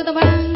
好的吗？